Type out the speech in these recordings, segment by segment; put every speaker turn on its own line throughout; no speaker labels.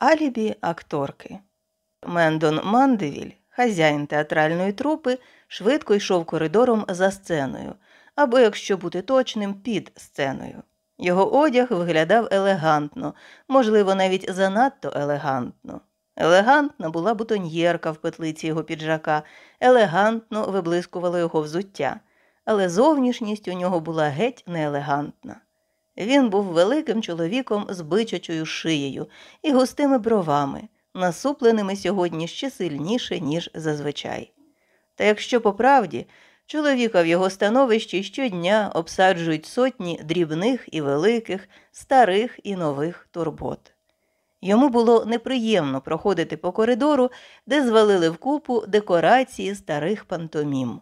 Алібі акторки. Мендон Мандевіль, хазяїн театральної трупи, швидко йшов коридором за сценою, або, якщо бути точним, під сценою. Його одяг виглядав елегантно, можливо, навіть занадто елегантно. Елегантна була бутоньєрка в петлиці його піджака, елегантно виблискувало його взуття, але зовнішність у нього була геть неелегантна. Він був великим чоловіком з бичачою шиєю і густими бровами, насупленими сьогодні ще сильніше, ніж зазвичай. Та якщо по правді, чоловіка в його становищі щодня обсаджують сотні дрібних і великих, старих і нових турбот. Йому було неприємно проходити по коридору, де звалили вкупу декорації старих пантомім.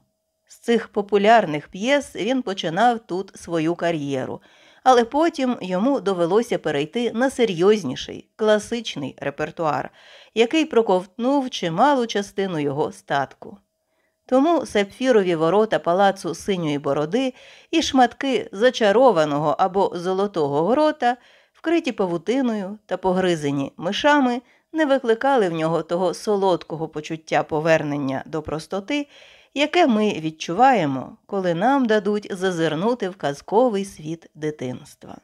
З цих популярних п'єс він починав тут свою кар'єру, але потім йому довелося перейти на серйозніший, класичний репертуар, який проковтнув чималу частину його статку. Тому сапфірові ворота палацу синьої бороди і шматки зачарованого або золотого горота – вкриті павутиною та погризені мишами, не викликали в нього того солодкого почуття повернення до простоти, яке ми відчуваємо, коли нам дадуть зазирнути в казковий світ дитинства.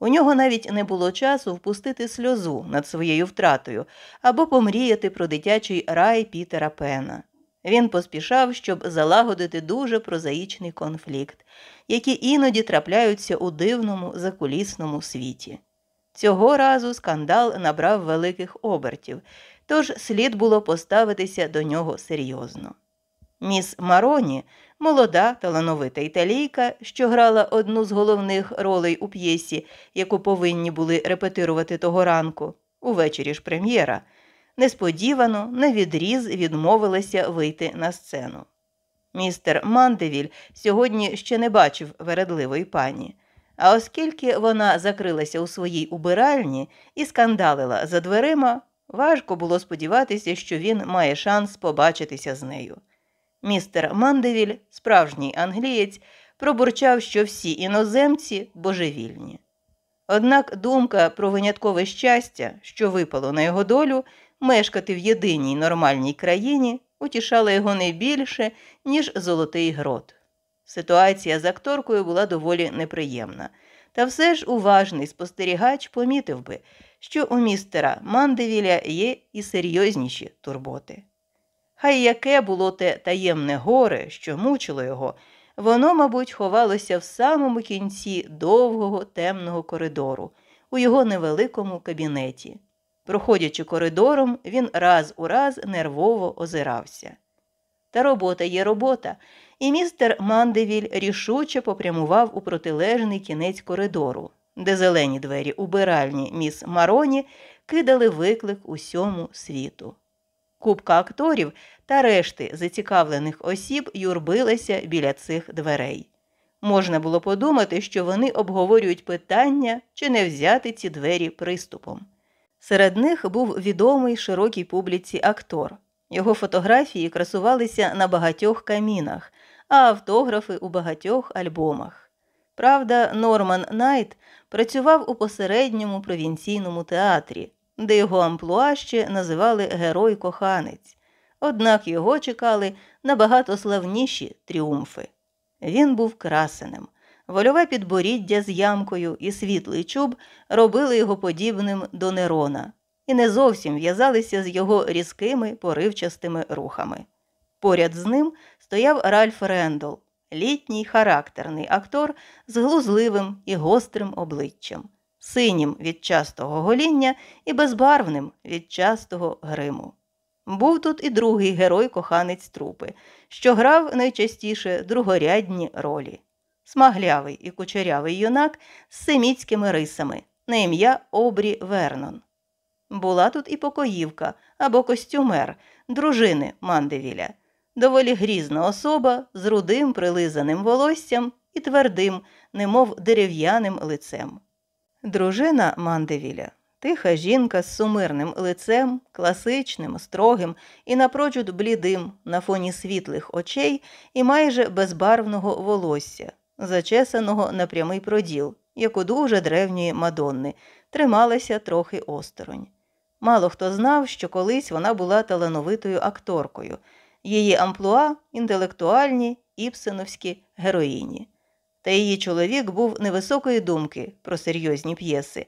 У нього навіть не було часу впустити сльозу над своєю втратою або помріяти про дитячий рай Пітера Пена. Він поспішав, щоб залагодити дуже прозаїчний конфлікт, які іноді трапляються у дивному закулісному світі. Цього разу скандал набрав великих обертів, тож слід було поставитися до нього серйозно. Міс Мароні, молода талановита італійка, що грала одну з головних ролей у п'єсі, яку повинні були репетирувати того ранку, увечері ж прем'єра, несподівано на відріз відмовилася вийти на сцену. Містер Мандевіль сьогодні ще не бачив вередливої пані. А оскільки вона закрилася у своїй убиральні і скандалила за дверима, важко було сподіватися, що він має шанс побачитися з нею. Містер Мандевіль, справжній англієць, пробурчав, що всі іноземці божевільні. Однак думка про виняткове щастя, що випало на його долю, мешкати в єдиній нормальній країні, утішала його не більше, ніж золотий грот. Ситуація з акторкою була доволі неприємна, та все ж уважний спостерігач помітив би, що у містера Мандевіля є і серйозніші турботи. Хай яке було те таємне горе, що мучило його, воно, мабуть, ховалося в самому кінці довгого темного коридору, у його невеликому кабінеті. Проходячи коридором, він раз у раз нервово озирався. Та робота є робота, і містер Мандевіль рішуче попрямував у протилежний кінець коридору, де зелені двері убиральні міс Мароні кидали виклик усьому світу. Купка акторів та решти зацікавлених осіб юрбилася біля цих дверей. Можна було подумати, що вони обговорюють питання, чи не взяти ці двері приступом. Серед них був відомий широкій публіці актор. Його фотографії красувалися на багатьох камінах, а автографи у багатьох альбомах. Правда, Норман Найт працював у посередньому провінційному театрі, де його амплуа ще називали Герой-коханець, однак його чекали набагато славніші тріумфи. Він був красенем. Вольове підборіддя з ямкою і світлий чуб робили його подібним до Нерона і не зовсім в'язалися з його різкими поривчастими рухами. Поряд з ним стояв Ральф Рендл, літній характерний актор з глузливим і гострим обличчям, синім від частого гоління і безбарвним від частого гриму. Був тут і другий герой-коханець трупи, що грав найчастіше другорядні ролі. Смаглявий і кучерявий юнак з семітськими рисами на ім'я Обрі Вернон. Була тут і покоївка або костюмер дружини Мандевіля доволі грізна особа з рудим прилизаним волоссям і твердим, немов дерев'яним лицем. Дружина Мандевіля тиха жінка з сумирним лицем, класичним, строгим і напрочуд блідим на фоні світлих очей і майже безбарвного волосся, зачесаного на прямий проділ, як у дуже древньої мадонни, трималася трохи осторонь. Мало хто знав, що колись вона була талановитою акторкою, її амплуа інтелектуальні іпсеновські героїні. Та її чоловік був невисокої думки про серйозні п'єси,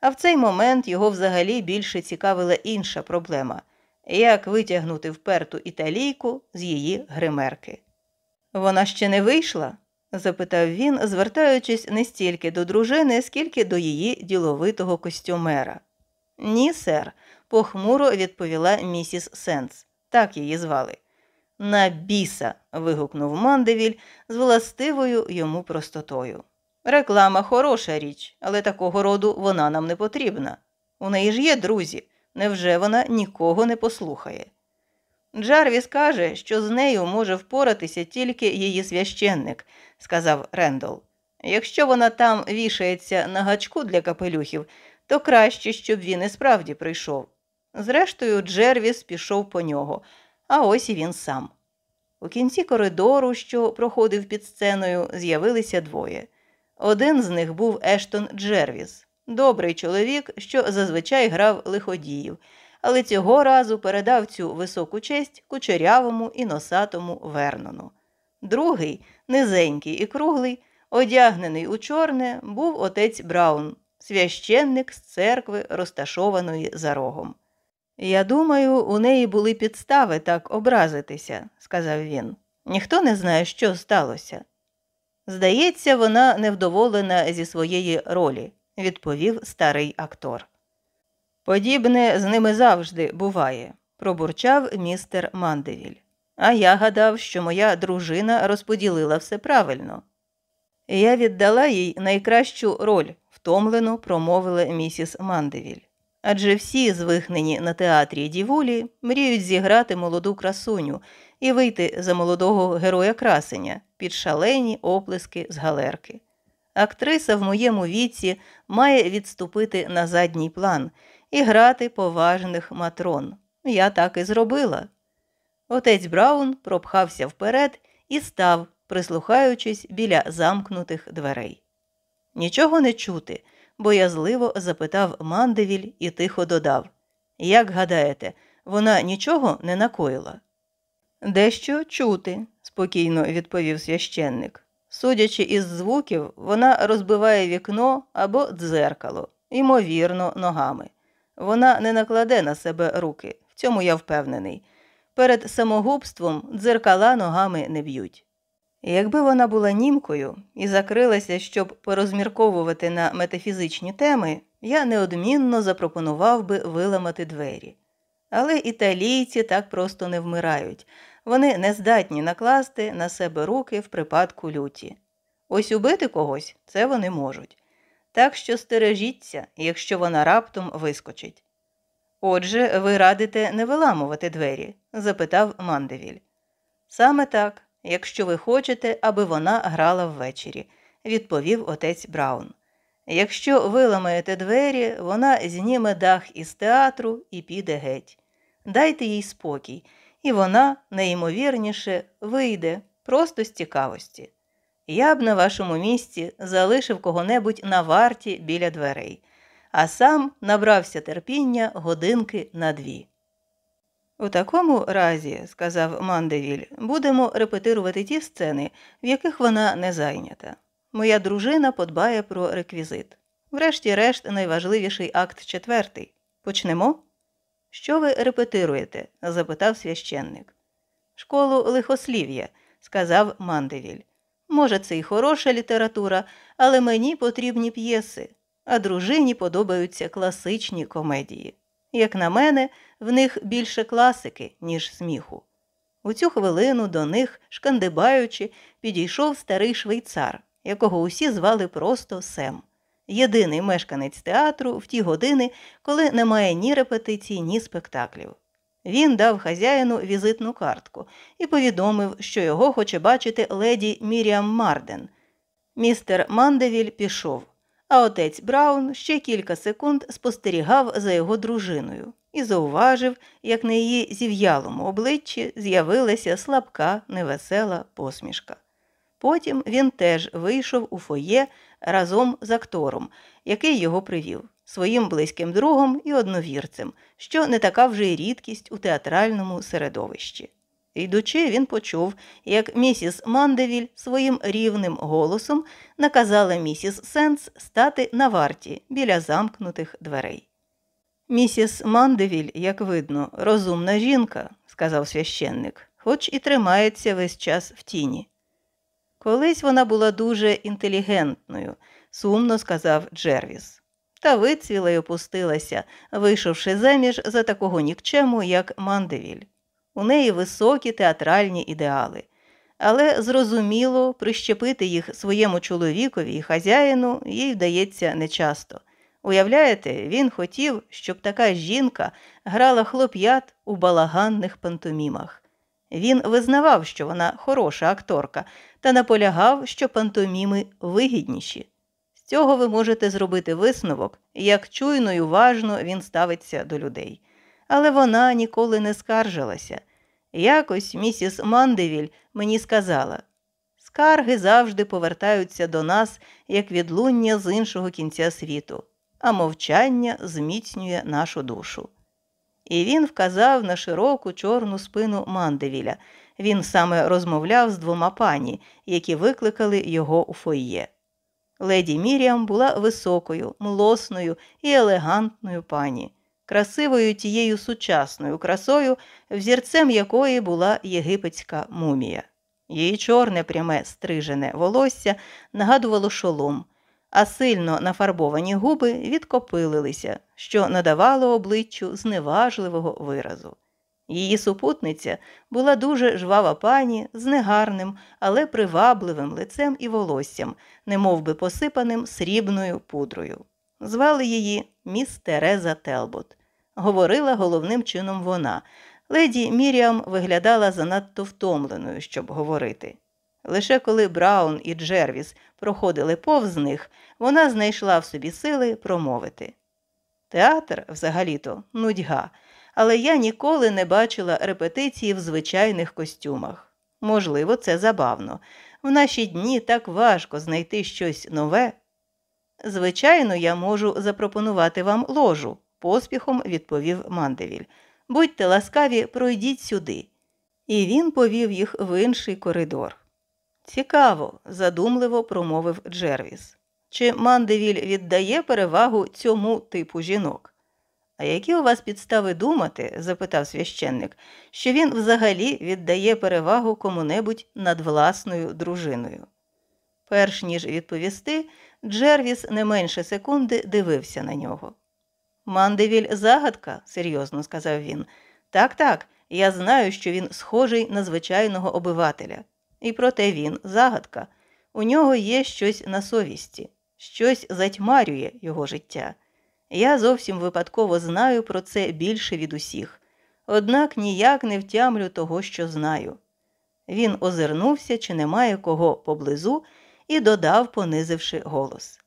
а в цей момент його взагалі більше цікавила інша проблема як витягнути вперту італійку з її гримерки. Вона ще не вийшла? запитав він, звертаючись не стільки до дружини, скільки до її діловитого костюмера. Ні, сер, похмуро відповіла місіс Сенс. Так її звали. На біса. вигукнув Мандевіль з властивою йому простотою. Реклама хороша річ, але такого роду вона нам не потрібна. У неї ж є друзі. Невже вона нікого не послухає? Джарвіс каже, що з нею може впоратися тільки її священник, сказав Рендол. Якщо вона там вішається на гачку для капелюхів, то краще, щоб він і справді прийшов. Зрештою, Джервіс пішов по нього, а ось і він сам. У кінці коридору, що проходив під сценою, з'явилися двоє. Один з них був Ештон Джервіс, добрий чоловік, що зазвичай грав лиходіїв, але цього разу передав цю високу честь кучерявому і носатому Вернону. Другий, низенький і круглий, одягнений у чорне, був отець Браун, священник з церкви, розташованої за рогом. Я думаю, у неї були підстави так образитися, сказав він. Ніхто не знає, що сталося. Здається, вона невдоволена зі своєї ролі, відповів старий актор. Подібне з ними завжди буває, пробурчав містер Мандевіль. А я гадав, що моя дружина розподілила все правильно. Я віддала їй найкращу роль, втомлено промовила місіс Мандевіль. Адже всі, звихнені на театрі дівулі, мріють зіграти молоду красуню і вийти за молодого героя красеня під шалені оплески з галерки. Актриса в моєму віці має відступити на задній план і грати поважних матрон. Я так і зробила. Отець Браун пропхався вперед і став, прислухаючись біля замкнутих дверей. Нічого не чути, боязливо запитав Мандевіль і тихо додав Як гадаєте, вона нічого не накоїла? Дещо чути, спокійно відповів священник. Судячи із звуків, вона розбиває вікно або дзеркало, ймовірно, ногами. Вона не накладе на себе руки, в цьому я впевнений. Перед самогубством дзеркала ногами не б'ють. Якби вона була німкою і закрилася, щоб порозмірковувати на метафізичні теми, я неодмінно запропонував би виламати двері. Але італійці так просто не вмирають, вони не здатні накласти на себе руки в припадку люті. Ось убити когось це вони можуть. Так що стережіться, якщо вона раптом вискочить. Отже, ви радите не виламувати двері? запитав Мандевіль. Саме так, якщо ви хочете, аби вона грала ввечері, відповів отець Браун. Якщо виламаєте двері, вона зніме дах із театру і піде геть. Дайте їй спокій, і вона, найімовірніше, вийде просто з цікавості. Я б на вашому місці залишив кого-небудь на варті біля дверей, а сам набрався терпіння годинки на дві. У такому разі, сказав Мандевіль, будемо репетирувати ті сцени, в яких вона не зайнята. Моя дружина подбає про реквізит. Врешті-решт, найважливіший акт четвертий. Почнемо? Що ви репетируєте? запитав священник. Школу лихослів'я, сказав Мандевіль. Може, це й хороша література, але мені потрібні п'єси, а дружині подобаються класичні комедії. Як на мене, в них більше класики, ніж сміху. У цю хвилину до них, шкандибаючи, підійшов старий швейцар, якого усі звали просто Сем, єдиний мешканець театру в ті години, коли немає ні репетицій, ні спектаклів. Він дав хазяїну візитну картку і повідомив, що його хоче бачити леді Міріам Марден. Містер Мандевіль пішов, а отець Браун ще кілька секунд спостерігав за його дружиною і зауважив, як на її зів'ялому обличчі з'явилася слабка, невесела посмішка. Потім він теж вийшов у фоє разом з актором, який його привів, своїм близьким другом і одновірцем, що не така вже й рідкість у театральному середовищі. Йдучи, він почув, як місіс Мандевіль своїм рівним голосом наказала місіс Сенс стати на варті біля замкнутих дверей. Місіс Мандевіль, як видно, розумна жінка, сказав священник, хоч і тримається весь час в тіні. Колись вона була дуже інтелігентною, сумно сказав Джервіс. Та вицвіла й опустилася, вийшовши заміж за такого нікчему, як Мандевіль. У неї високі театральні ідеали. Але зрозуміло, прищепити їх своєму чоловікові і хазяїну їй вдається нечасто. Уявляєте, він хотів, щоб така жінка грала хлоп'ят у балаганних пантомімах. Він визнавав, що вона хороша акторка, та наполягав, що пантоміми вигідніші. З цього ви можете зробити висновок, як чуйно й уважно він ставиться до людей. Але вона ніколи не скаржилася. Якось місіс Мандевіль мені сказала скарги завжди повертаються до нас, як відлуння з іншого кінця світу, а мовчання зміцнює нашу душу. І він вказав на широку чорну спину Мандевіля. Він саме розмовляв з двома пані, які викликали його у фойє. Леді Міріам була високою, млосною і елегантною пані красивою тією сучасною красою, взірцем якої була єгипетська мумія. Її чорне пряме стрижене волосся нагадувало шолом, а сильно нафарбовані губи відкопилилися, що надавало обличчю зневажливого виразу. Її супутниця була дуже жвава пані з негарним, але привабливим лицем і волоссям, немов би посипаним срібною пудрою. Звали її міс Тереза Телбот говорила головним чином вона. Леді Міріам виглядала занадто втомленою, щоб говорити. Лише коли Браун і Джервіс проходили повз них, вона знайшла в собі сили промовити. Театр, взагалі-то, нудьга, але я ніколи не бачила репетиції в звичайних костюмах. Можливо, це забавно. В наші дні так важко знайти щось нове. Звичайно, я можу запропонувати вам ложу, поспіхом відповів Мандевіль. Будьте ласкаві, пройдіть сюди. І він повів їх в інший коридор. Цікаво, задумливо промовив Джервіс. Чи Мандевіль віддає перевагу цьому типу жінок? А які у вас підстави думати, запитав священник, що він взагалі віддає перевагу кому-небудь над власною дружиною? Перш ніж відповісти, Джервіс не менше секунди дивився на нього. Мандевіль загадка, серйозно сказав він. Так, так, я знаю, що він схожий на звичайного обивателя. І проте він загадка. У нього є щось на совісті, щось затьмарює його життя. Я зовсім випадково знаю про це більше від усіх, однак ніяк не втямлю того, що знаю. Він озирнувся, чи немає кого поблизу, і додав, понизивши голос.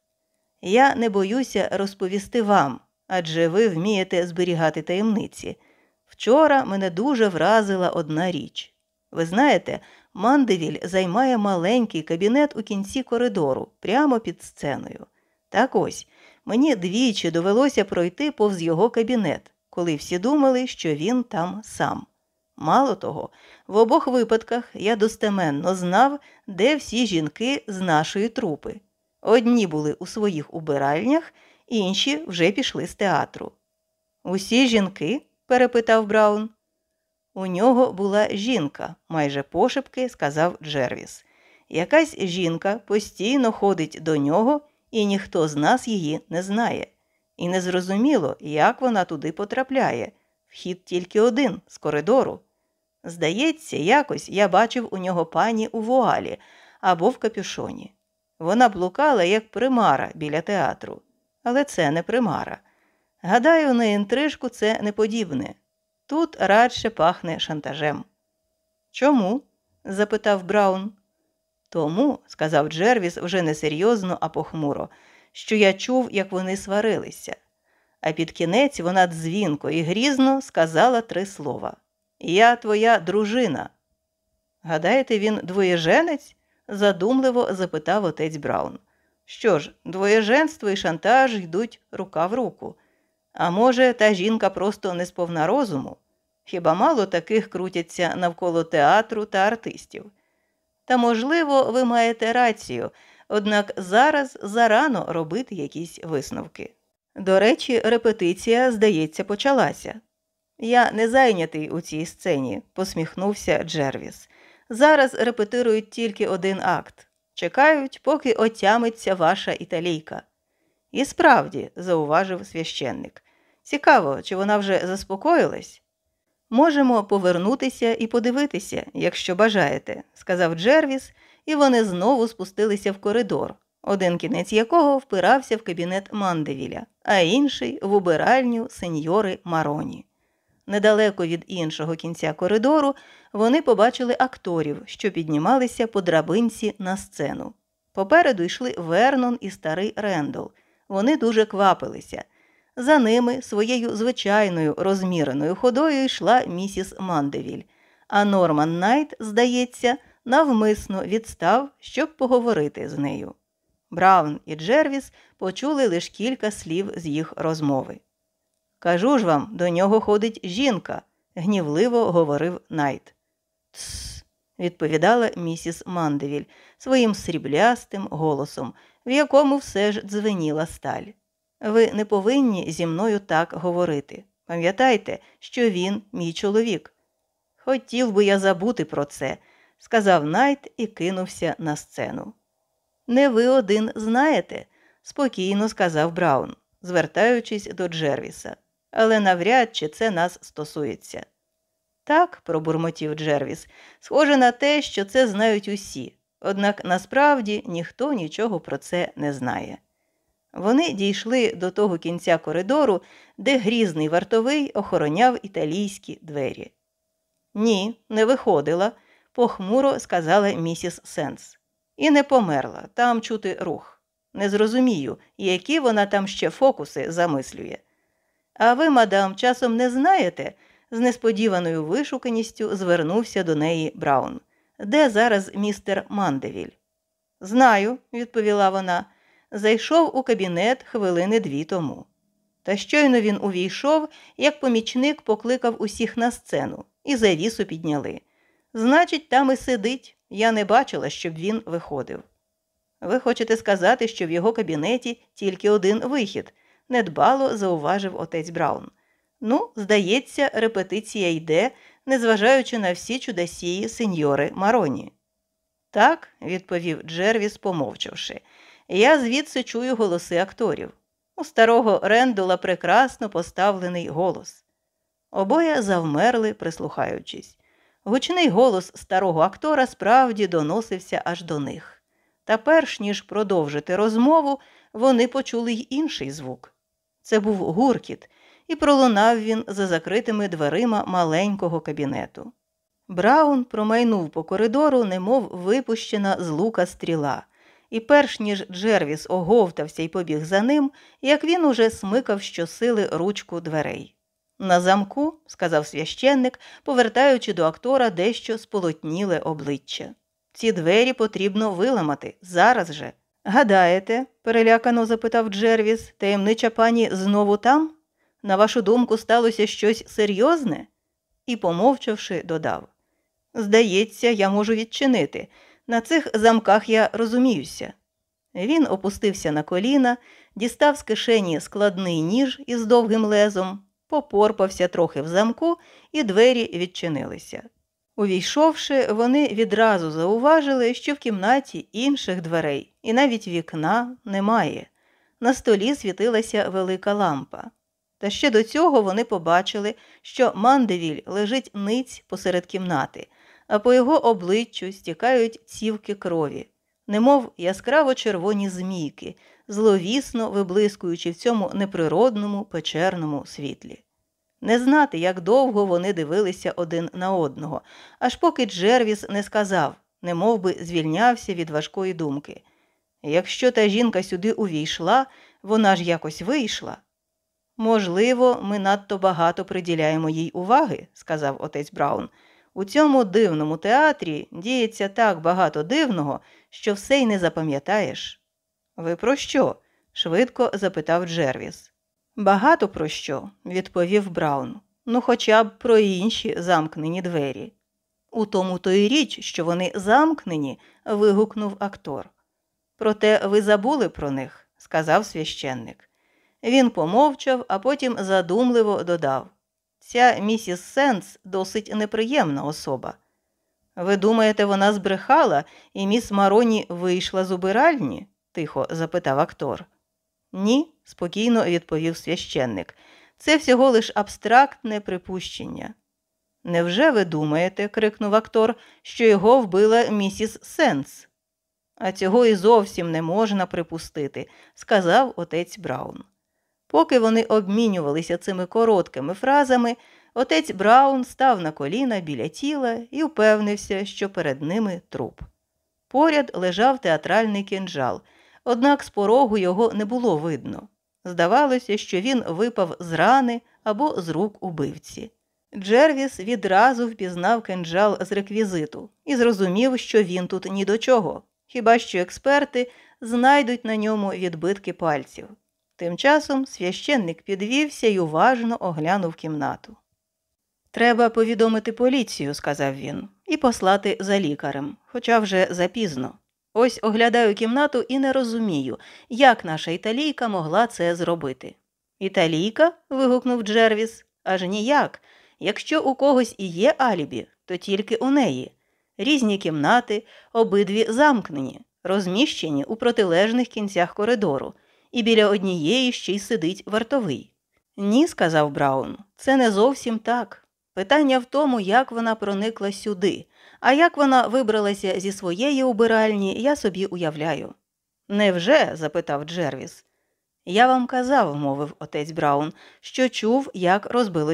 Я не боюся розповісти вам, адже ви вмієте зберігати таємниці. Вчора мене дуже вразила одна річ. Ви знаєте, Мандевіль займає маленький кабінет у кінці коридору, прямо під сценою. Так ось мені двічі довелося пройти повз його кабінет, коли всі думали, що він там сам. Мало того, в обох випадках я достеменно знав, де всі жінки з нашої трупи. Одні були у своїх убиральнях, інші вже пішли з театру. Усі жінки? перепитав Браун. У нього була жінка, майже пошепки сказав Джервіс. Якась жінка постійно ходить до нього, і ніхто з нас її не знає. І незрозуміло, як вона туди потрапляє. Вхід тільки один з коридору. Здається, якось я бачив у нього пані у вуалі або в капюшоні. Вона блукала, як примара біля театру але це не примара. Гадаю, на інтрижку це не подібне. Тут радше пахне шантажем. Чому? запитав Браун. Тому, сказав Джервіс вже не серйозно, а похмуро, що я чув, як вони сварилися. А під кінець вона дзвінко і грізно сказала три слова Я твоя дружина. Гадаєте, він двоєженець? задумливо запитав отець Браун. Що ж, двоєженство і шантаж йдуть рука в руку. А може, та жінка просто не сповна розуму? Хіба мало таких крутяться навколо театру та артистів? Та, можливо, ви маєте рацію, однак зараз зарано робити якісь висновки. До речі, репетиція, здається, почалася. Я не зайнятий у цій сцені, посміхнувся Джервіс. Зараз репетирують тільки один акт. Чекають, поки отямиться ваша італійка. І справді, зауважив священник. Цікаво, чи вона вже заспокоїлась? Можемо повернутися і подивитися, якщо бажаєте, сказав Джервіс, і вони знову спустилися в коридор, один кінець якого впирався в кабінет Мандевіля, а інший в убиральню сеньори Мароні. Недалеко від іншого кінця коридору вони побачили акторів, що піднімалися по драбинці на сцену. Попереду йшли Вернон і старий Рендол. Вони дуже квапилися. За ними своєю звичайною розміреною ходою йшла місіс Мандевіль, а Норман Найт, здається, навмисно відстав, щоб поговорити з нею. Браун і Джервіс почули лише кілька слів з їх розмови. Кажу ж вам, до нього ходить жінка, гнівливо говорив Найт. Тсс, відповідала місіс Мандевіль своїм сріблястим голосом, в якому все ж дзвеніла сталь. Ви не повинні зі мною так говорити. Пам'ятайте, що він мій чоловік. Хотів би я забути про це, сказав Найт і кинувся на сцену. Не ви один знаєте, спокійно сказав Браун, звертаючись до Джервіса, але навряд чи це нас стосується. Так, пробурмотів Джервіс, схоже на те, що це знають усі, однак насправді ніхто нічого про це не знає. Вони дійшли до того кінця коридору, де грізний вартовий охороняв італійські двері. Ні, не виходила, похмуро сказала місіс Сенс. І не померла, там чути рух. Не зрозумію, які вона там ще фокуси замислює. А ви, мадам, часом не знаєте, з несподіваною вишуканістю звернувся до неї Браун. Де зараз містер Мандевіль? Знаю, відповіла вона зайшов у кабінет хвилини дві тому. Та щойно він увійшов, як помічник покликав усіх на сцену, і завісу підняли. Значить, там і сидить. Я не бачила, щоб він виходив. Ви хочете сказати, що в його кабінеті тільки один вихід, недбало зауважив отець Браун. Ну, здається, репетиція йде, незважаючи на всі чудосії сеньори Мароні. Так, відповів Джервіс, помовчавши. Я звідси чую голоси акторів. У старого Рендула прекрасно поставлений голос. Обоє завмерли, прислухаючись. Гучний голос старого актора справді доносився аж до них. Та перш ніж продовжити розмову, вони почули й інший звук. Це був гуркіт, і пролунав він за закритими дверима маленького кабінету. Браун промайнув по коридору, немов випущена з лука стріла і перш ніж Джервіс оговтався і побіг за ним, як він уже смикав щосили ручку дверей. На замку, сказав священник, повертаючи до актора дещо сполотніле обличчя. Ці двері потрібно виламати зараз же. Гадаєте, перелякано запитав Джервіс, таємнича пані знову там? На вашу думку, сталося щось серйозне? І, помовчавши, додав Здається, я можу відчинити. На цих замках я розуміюся. Він опустився на коліна, дістав з кишені складний ніж із довгим лезом, попорпався трохи в замку, і двері відчинилися. Увійшовши, вони відразу зауважили, що в кімнаті інших дверей і навіть вікна немає. На столі світилася велика лампа. Та ще до цього вони побачили, що мандевіль лежить ниць посеред кімнати, а по його обличчю стікають цівки крові, немов яскраво червоні змійки, зловісно виблискуючи в цьому неприродному печерному світлі. Не знати, як довго вони дивилися один на одного, аж поки Джервіс не сказав, немов би звільнявся від важкої думки. Якщо та жінка сюди увійшла, вона ж якось вийшла. Можливо, ми надто багато приділяємо їй уваги, сказав отець Браун. У цьому дивному театрі діється так багато дивного, що все й не запам'ятаєш. Ви про що? швидко запитав Джервіс. Багато про що, відповів Браун. Ну, хоча б про інші замкнені двері. У тому то й річ, що вони замкнені, вигукнув актор. Проте ви забули про них, сказав священник. Він помовчав, а потім задумливо додав Ця місіс Сенс досить неприємна особа. Ви думаєте, вона збрехала, і міс Мароні вийшла з убиральні? тихо запитав актор. Ні, спокійно відповів священник. Це всього лиш абстрактне припущення. Невже ви думаєте, крикнув актор, що його вбила місіс Сенс? А цього і зовсім не можна припустити, сказав отець Браун. Поки вони обмінювалися цими короткими фразами, отець Браун став на коліна біля тіла і впевнився, що перед ними труп. Поряд лежав театральний кинджал, однак з порогу його не було видно. Здавалося, що він випав з рани або з рук убивці. Джервіс відразу впізнав кинджал з реквізиту і зрозумів, що він тут ні до чого, хіба що експерти знайдуть на ньому відбитки пальців. Тим часом священник підвівся і уважно оглянув кімнату. Треба повідомити поліцію, сказав він, і послати за лікарем, хоча вже запізно. Ось оглядаю кімнату і не розумію, як наша італійка могла це зробити. Італійка? вигукнув Джервіс. Аж ніяк. Якщо у когось і є алібі, то тільки у неї. Різні кімнати, обидві замкнені, розміщені у протилежних кінцях коридору, і біля однієї ще й сидить вартовий. Ні, сказав Браун, це не зовсім так. Питання в тому, як вона проникла сюди, а як вона вибралася зі своєї убиральні, я собі уявляю. Невже? запитав Джервіс. Я вам казав, мовив отець Браун, що чув, як розбилося